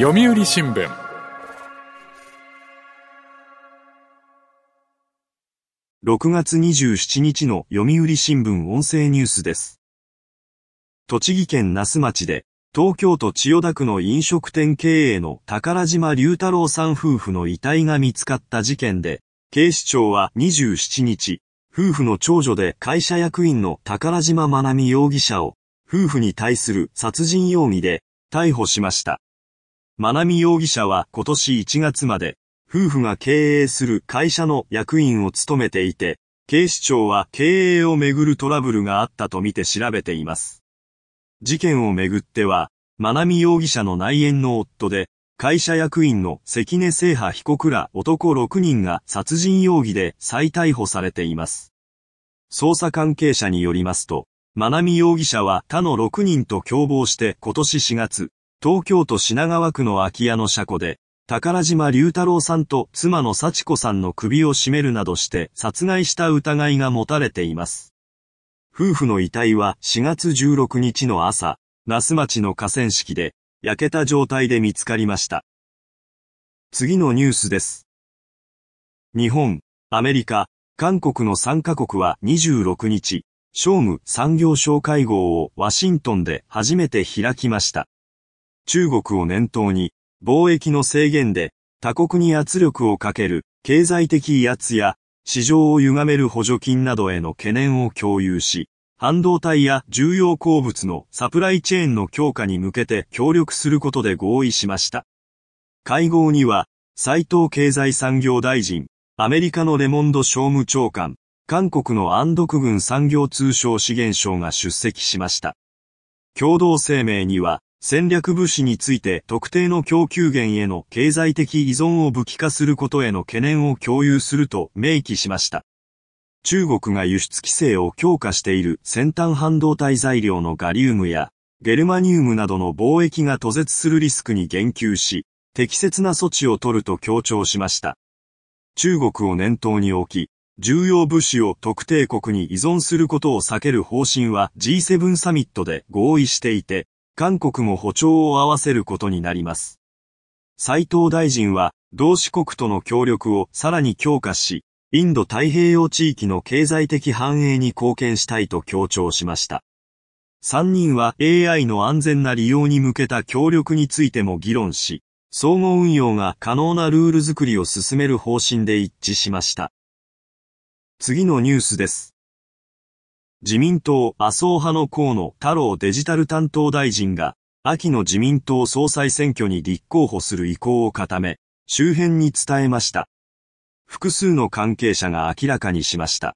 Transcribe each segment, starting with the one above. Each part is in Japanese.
読売新聞6月27日の読売新聞音声ニュースです。栃木県那須町で、東京都千代田区の飲食店経営の宝島隆太郎さん夫婦の遺体が見つかった事件で、警視庁は27日、夫婦の長女で会社役員の宝島まなみ容疑者を、夫婦に対する殺人容疑で逮捕しました。まなみ容疑者は今年1月まで、夫婦が経営する会社の役員を務めていて、警視庁は経営をめぐるトラブルがあったとみて調べています。事件をめぐっては、まなみ容疑者の内縁の夫で、会社役員の関根聖波被告ら男6人が殺人容疑で再逮捕されています。捜査関係者によりますと、まなみ容疑者は他の6人と共謀して今年4月、東京都品川区の空き家の車庫で、宝島隆太郎さんと妻の幸子さんの首を絞めるなどして殺害した疑いが持たれています。夫婦の遺体は4月16日の朝、那須町の河川敷で焼けた状態で見つかりました。次のニュースです。日本、アメリカ、韓国の3カ国は26日、商務産業省会合をワシントンで初めて開きました。中国を念頭に、貿易の制限で他国に圧力をかける経済的威圧や市場を歪める補助金などへの懸念を共有し、半導体や重要鉱物のサプライチェーンの強化に向けて協力することで合意しました。会合には、斉藤経済産業大臣、アメリカのレモンド商務長官、韓国の安徳軍産業通商資源省が出席しました。共同声明には、戦略物資について特定の供給源への経済的依存を武器化することへの懸念を共有すると明記しました。中国が輸出規制を強化している先端半導体材料のガリウムやゲルマニウムなどの貿易が途絶するリスクに言及し、適切な措置を取ると強調しました。中国を念頭に置き、重要物資を特定国に依存することを避ける方針は G7 サミットで合意していて、韓国も歩調を合わせることになります。斉藤大臣は、同志国との協力をさらに強化し、インド太平洋地域の経済的繁栄に貢献したいと強調しました。3人は AI の安全な利用に向けた協力についても議論し、相互運用が可能なルール作りを進める方針で一致しました。次のニュースです。自民党麻生派の河野太郎デジタル担当大臣が、秋の自民党総裁選挙に立候補する意向を固め、周辺に伝えました。複数の関係者が明らかにしました。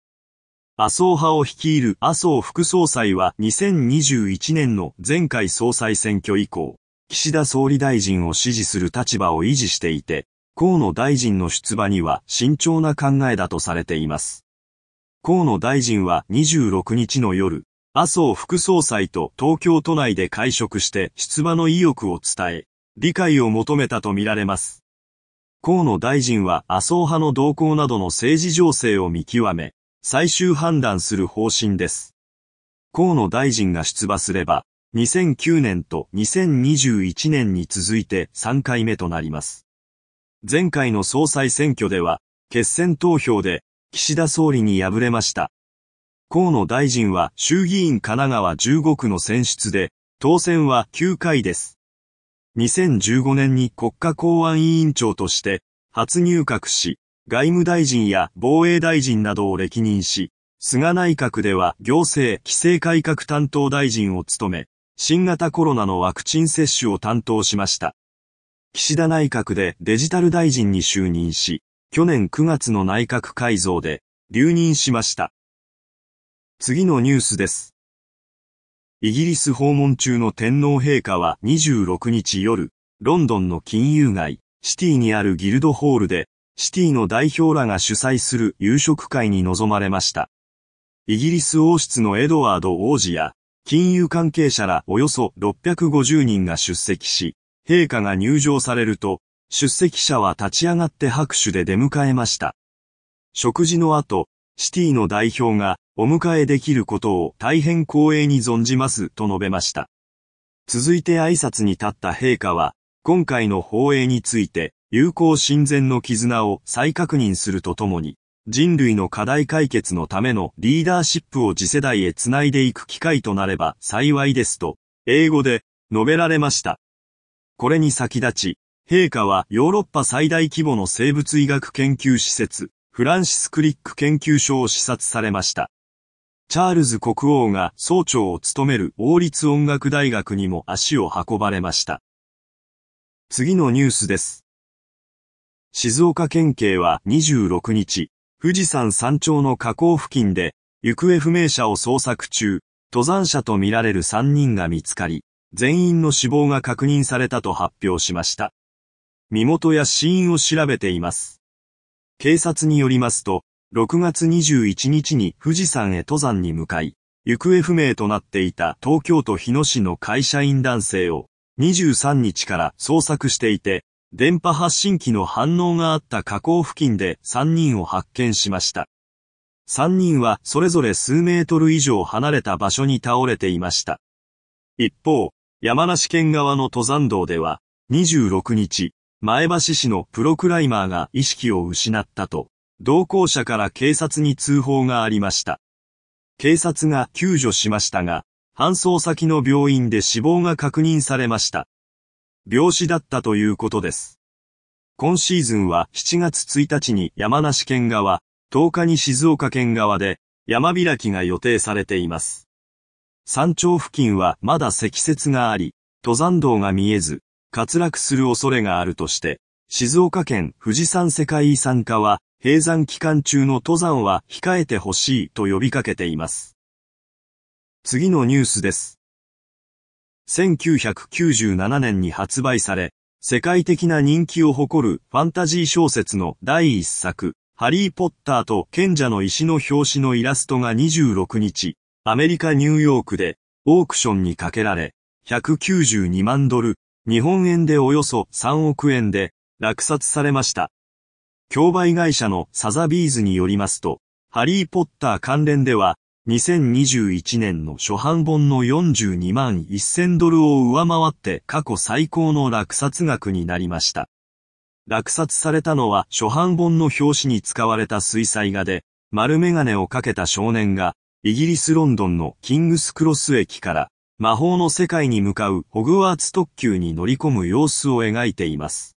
麻生派を率いる麻生副総裁は2021年の前回総裁選挙以降、岸田総理大臣を支持する立場を維持していて、河野大臣の出馬には慎重な考えだとされています。河野大臣は26日の夜、麻生副総裁と東京都内で会食して出馬の意欲を伝え、理解を求めたとみられます。河野大臣は麻生派の動向などの政治情勢を見極め、最終判断する方針です。河野大臣が出馬すれば、2009年と2021年に続いて3回目となります。前回の総裁選挙では、決選投票で岸田総理に敗れました。河野大臣は衆議院神奈川15区の選出で、当選は9回です。2015年に国家公安委員長として、初入閣し、外務大臣や防衛大臣などを歴任し、菅内閣では行政規制改革担当大臣を務め、新型コロナのワクチン接種を担当しました。岸田内閣でデジタル大臣に就任し、去年9月の内閣改造で留任しました。次のニュースです。イギリス訪問中の天皇陛下は26日夜、ロンドンの金融街、シティにあるギルドホールで、シティの代表らが主催する夕食会に臨まれました。イギリス王室のエドワード王子や、金融関係者らおよそ650人が出席し、陛下が入場されると、出席者は立ち上がって拍手で出迎えました。食事の後、シティの代表がお迎えできることを大変光栄に存じますと述べました。続いて挨拶に立った陛下は、今回の放映について、友好親善の絆を再確認するとともに、人類の課題解決のためのリーダーシップを次世代へつないでいく機会となれば幸いですと、英語で述べられました。これに先立ち、陛下はヨーロッパ最大規模の生物医学研究施設、フランシス・クリック研究所を視察されました。チャールズ国王が総長を務める王立音楽大学にも足を運ばれました。次のニュースです。静岡県警は26日、富士山山頂の河口付近で、行方不明者を捜索中、登山者とみられる3人が見つかり、全員の死亡が確認されたと発表しました。身元や死因を調べています。警察によりますと、6月21日に富士山へ登山に向かい、行方不明となっていた東京都日野市の会社員男性を23日から捜索していて、電波発信機の反応があった河口付近で3人を発見しました。3人はそれぞれ数メートル以上離れた場所に倒れていました。一方、山梨県側の登山道では、26日、前橋市のプロクライマーが意識を失ったと、同行者から警察に通報がありました。警察が救助しましたが、搬送先の病院で死亡が確認されました。病死だったということです。今シーズンは7月1日に山梨県側、10日に静岡県側で山開きが予定されています。山頂付近はまだ積雪があり、登山道が見えず、滑落する恐れがあるとして、静岡県富士山世界遺産課は、閉山期間中の登山は控えてほしいと呼びかけています。次のニュースです。1997年に発売され、世界的な人気を誇るファンタジー小説の第一作、ハリーポッターと賢者の石の表紙のイラストが26日、アメリカ・ニューヨークでオークションにかけられ、192万ドル、日本円でおよそ3億円で落札されました。競売会社のサザビーズによりますと、ハリーポッター関連では2021年の初版本の42万1000ドルを上回って過去最高の落札額になりました。落札されたのは初版本の表紙に使われた水彩画で、丸メガネをかけた少年が、イギリスロンドンのキングスクロス駅から魔法の世界に向かうホグワーツ特急に乗り込む様子を描いています。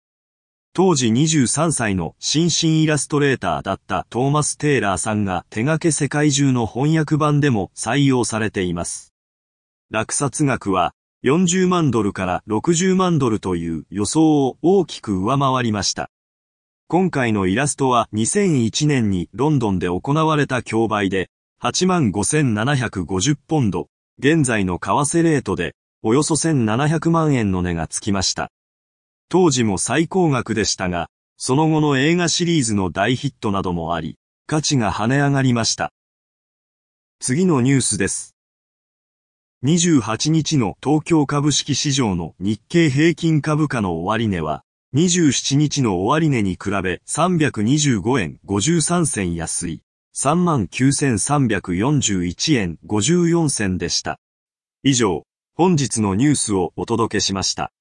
当時23歳の新進イラストレーターだったトーマス・テイラーさんが手掛け世界中の翻訳版でも採用されています。落札額は40万ドルから60万ドルという予想を大きく上回りました。今回のイラストは2001年にロンドンで行われた競売で85,750ポンド、現在の為替レートでおよそ1700万円の値がつきました。当時も最高額でしたが、その後の映画シリーズの大ヒットなどもあり、価値が跳ね上がりました。次のニュースです。28日の東京株式市場の日経平均株価の終値は、27日の終値に比べ325円53銭安い、39,341円54銭でした。以上、本日のニュースをお届けしました。